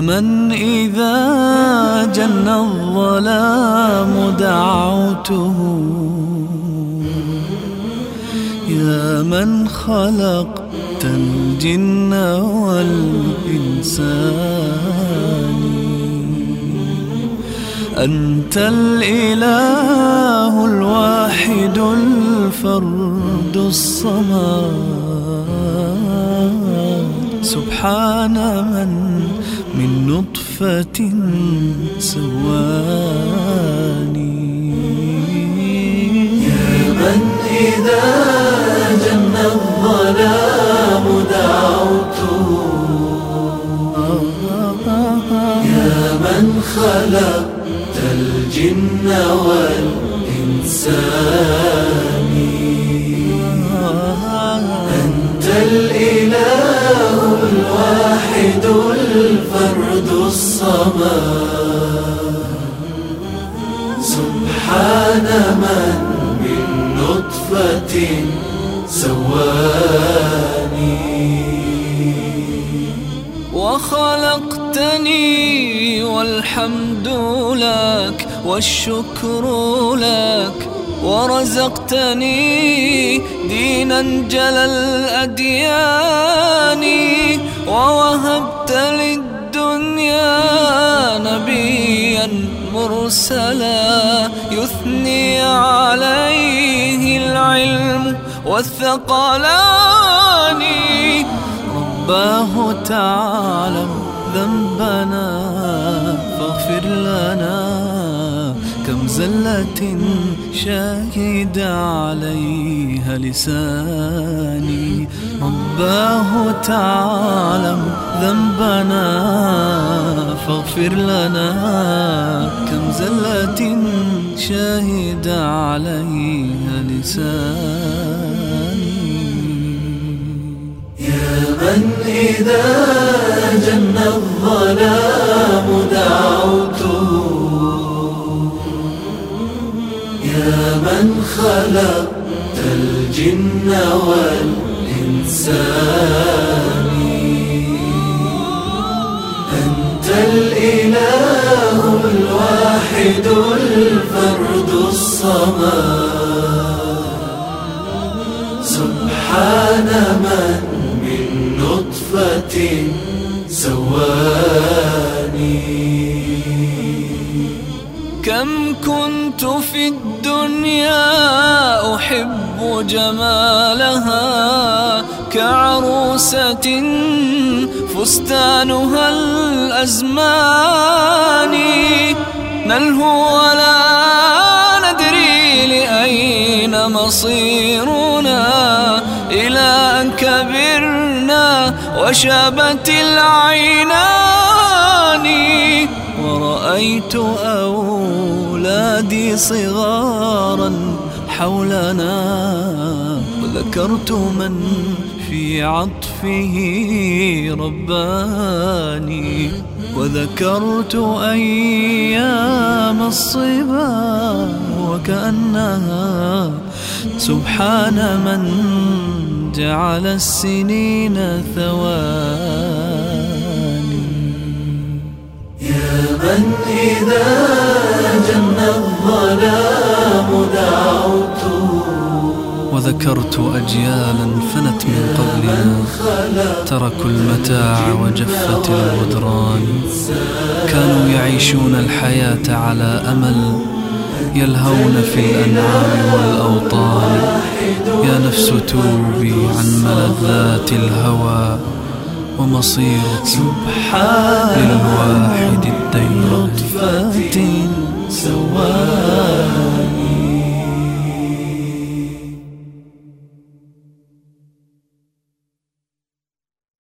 من إذا جن الظلام دعوته. يا من خلقت الجن والإنسان. أنت الإله الواحد الفرد الصمد. سبحان من من نطفة سواني خلقت الجن والإنسان. أنت الإله الواحد الفرد الصمد. سبحان من من نطفة سواني. وخلقتني والحمد لك والشكر لك ورزقتني دينا جل الأديان ووهبت للدنيا نبيا مرسلا يثني عليه العلم والثقلان. رباه تعلم ذنبنا زلة شاهد عليها لساني. رباه تعلم ذنبنا فاغفر لنا. كم زلة شاهد عليها لساني. يا من إذا جن الظلام من خلقت الجن والإنسان أنت الإله الواحد الفرد الصمد. سبحان من كم كنت في الدنيا أحب جمالها كعروسة فستانها الأزمان. نلهو ولا ندري لأين مصيرنا. إلى أن كبرنا وشابت العينان. ورأيت أولادي صغارا حولنا وذكرت من في عطفه رباني وذكرت أيام الصبا وكأنها سبحان من جعل السنين ثواني. يا من إذا جن الظلام دعوت وذكرت أجيالا فنت من قبلنا تركوا المتاع وجفت الغدران. كانوا يعيشون الحياة على أمل يلهون في الأنعام والأوطان. يا نفس توبي عن ملذات الهوى ومصيرك سبحان للواحد الدين So what?